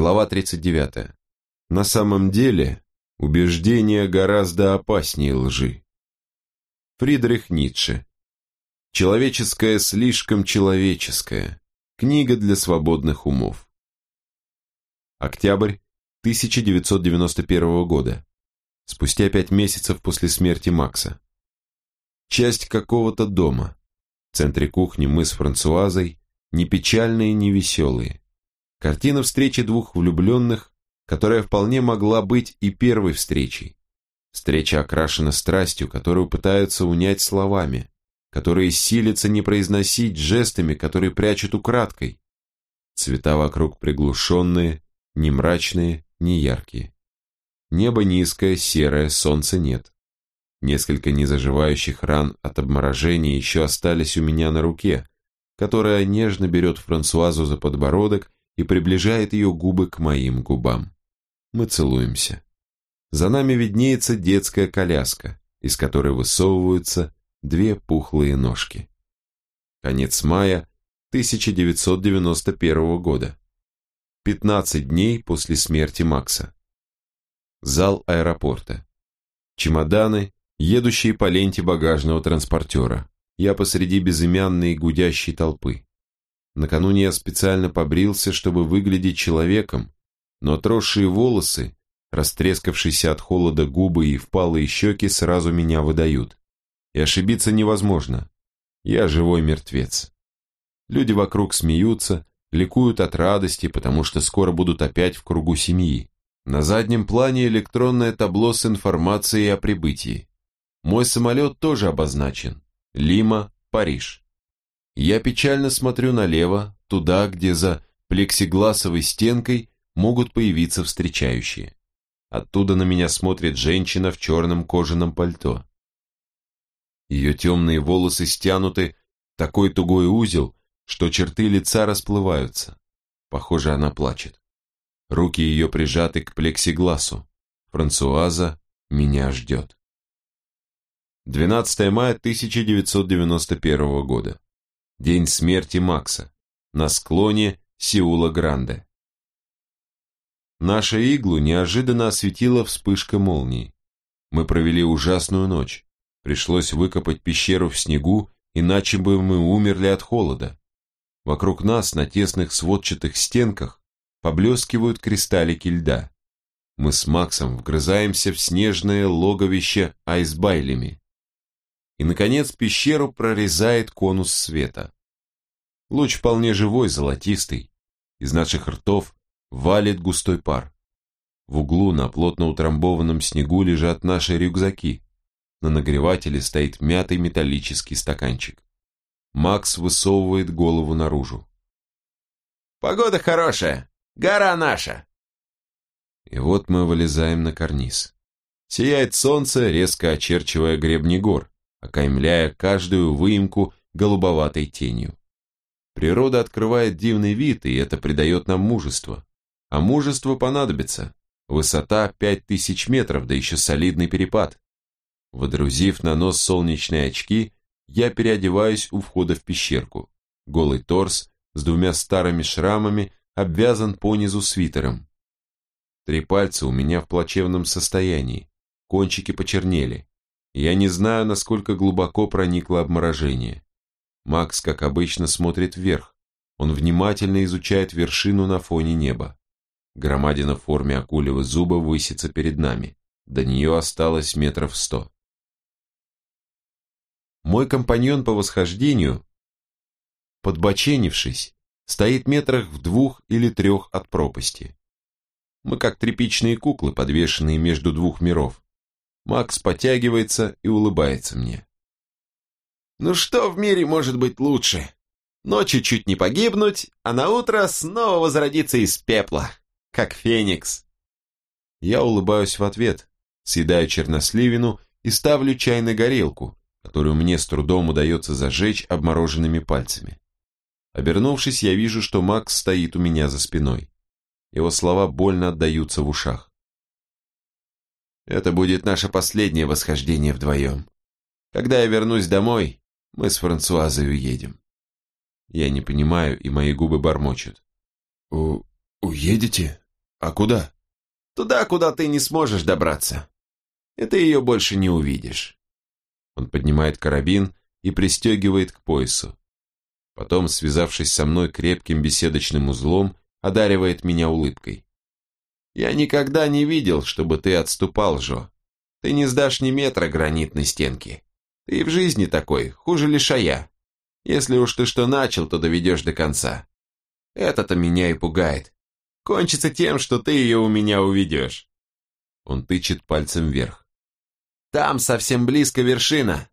Глава 39. На самом деле, убеждение гораздо опаснее лжи. Фридрих Ницше. Человеческое слишком человеческое. Книга для свободных умов. Октябрь 1991 года. Спустя пять месяцев после смерти Макса. Часть какого-то дома. В центре кухни мы с Франсуазой, не печальные, не веселые. Картина встречи двух влюбленных, которая вполне могла быть и первой встречей. Встреча окрашена страстью, которую пытаются унять словами, которые силятся не произносить жестами, которые прячут украдкой. Цвета вокруг приглушенные, не мрачные, не яркие. Небо низкое, серое, солнца нет. Несколько незаживающих ран от обморожения еще остались у меня на руке, которая нежно берет Франсуазу за подбородок и приближает ее губы к моим губам. Мы целуемся. За нами виднеется детская коляска, из которой высовываются две пухлые ножки. Конец мая 1991 года. 15 дней после смерти Макса. Зал аэропорта. Чемоданы, едущие по ленте багажного транспортера. Я посреди безымянной гудящей толпы. Накануне я специально побрился, чтобы выглядеть человеком, но отросшие волосы, растрескавшиеся от холода губы и впалые щеки сразу меня выдают. И ошибиться невозможно. Я живой мертвец. Люди вокруг смеются, ликуют от радости, потому что скоро будут опять в кругу семьи. На заднем плане электронное табло с информацией о прибытии. Мой самолет тоже обозначен. Лима, Париж. Я печально смотрю налево, туда, где за плексигласовой стенкой могут появиться встречающие. Оттуда на меня смотрит женщина в черном кожаном пальто. Ее темные волосы стянуты такой тугой узел, что черты лица расплываются. Похоже, она плачет. Руки ее прижаты к плексигласу. Франсуаза меня ждет. 12 мая 1991 года. День смерти Макса, на склоне Сеула-Гранде. Наша иглу неожиданно осветила вспышка молнии. Мы провели ужасную ночь. Пришлось выкопать пещеру в снегу, иначе бы мы умерли от холода. Вокруг нас на тесных сводчатых стенках поблескивают кристаллики льда. Мы с Максом вгрызаемся в снежное логовище айсбайлями и, наконец, пещеру прорезает конус света. Луч вполне живой, золотистый. Из наших ртов валит густой пар. В углу на плотно утрамбованном снегу лежат наши рюкзаки. На нагревателе стоит мятый металлический стаканчик. Макс высовывает голову наружу. «Погода хорошая! Гора наша!» И вот мы вылезаем на карниз. Сияет солнце, резко очерчивая гребни гор окаймляя каждую выемку голубоватой тенью. Природа открывает дивный вид, и это придает нам мужество. А мужество понадобится. Высота пять тысяч метров, да еще солидный перепад. Водрузив на нос солнечные очки, я переодеваюсь у входа в пещерку. Голый торс с двумя старыми шрамами обвязан понизу свитером. Три пальца у меня в плачевном состоянии, кончики почернели. Я не знаю, насколько глубоко проникло обморожение. Макс, как обычно, смотрит вверх. Он внимательно изучает вершину на фоне неба. Громадина в форме акулевого зуба высится перед нами. До нее осталось метров сто. Мой компаньон по восхождению, подбоченившись, стоит метрах в двух или трех от пропасти. Мы как тряпичные куклы, подвешенные между двух миров. Макс потягивается и улыбается мне. Ну что в мире может быть лучше? Ночью чуть не погибнуть, а на утро снова возродиться из пепла, как феникс. Я улыбаюсь в ответ, съедаю черносливину и ставлю чай на горелку, которую мне с трудом удается зажечь обмороженными пальцами. Обернувшись, я вижу, что Макс стоит у меня за спиной. Его слова больно отдаются в ушах. Это будет наше последнее восхождение вдвоем. Когда я вернусь домой, мы с Франсуазой уедем. Я не понимаю, и мои губы бормочут. У... уедете? А куда? Туда, куда ты не сможешь добраться. И ты ее больше не увидишь. Он поднимает карабин и пристегивает к поясу. Потом, связавшись со мной крепким беседочным узлом, одаривает меня улыбкой. «Я никогда не видел, чтобы ты отступал, Жо. Ты не сдашь ни метра гранитной стенки. Ты в жизни такой, хуже лишая. Если уж ты что начал, то доведешь до конца. Это-то меня и пугает. Кончится тем, что ты ее у меня уведешь». Он тычет пальцем вверх. «Там совсем близко вершина.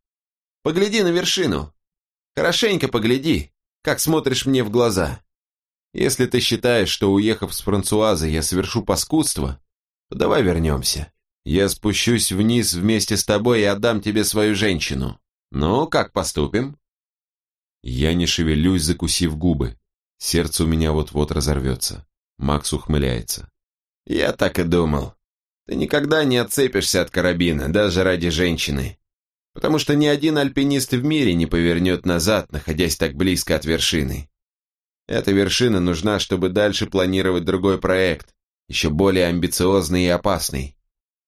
Погляди на вершину. Хорошенько погляди, как смотришь мне в глаза. Если ты считаешь, что, уехав с Франсуазы, я совершу паскудство, то давай вернемся. Я спущусь вниз вместе с тобой и отдам тебе свою женщину. Ну, как поступим?» Я не шевелюсь, закусив губы. Сердце у меня вот-вот разорвется. Макс ухмыляется. «Я так и думал. Ты никогда не отцепишься от карабина, даже ради женщины. Потому что ни один альпинист в мире не повернет назад, находясь так близко от вершины. Эта вершина нужна, чтобы дальше планировать другой проект, еще более амбициозный и опасный.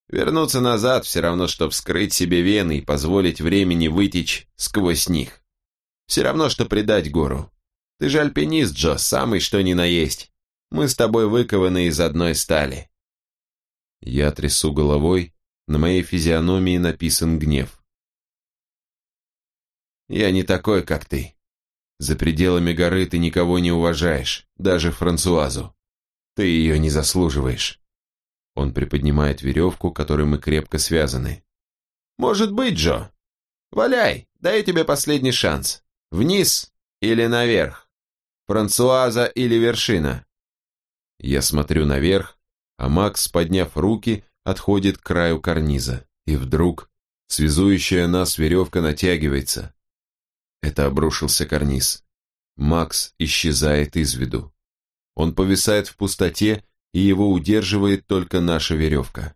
Вернуться назад все равно, что вскрыть себе вены и позволить времени вытечь сквозь них. Все равно, что предать гору. Ты же альпинист, Джо, самый что ни на есть. Мы с тобой выкованы из одной стали. Я трясу головой, на моей физиономии написан гнев. Я не такой, как ты. За пределами горы ты никого не уважаешь, даже Франсуазу. Ты ее не заслуживаешь. Он приподнимает веревку, которой мы крепко связаны. Может быть, Джо. Валяй, дай тебе последний шанс. Вниз или наверх? Франсуаза или вершина? Я смотрю наверх, а Макс, подняв руки, отходит к краю карниза. И вдруг связующая нас веревка натягивается. Это обрушился карниз. Макс исчезает из виду. Он повисает в пустоте, и его удерживает только наша веревка.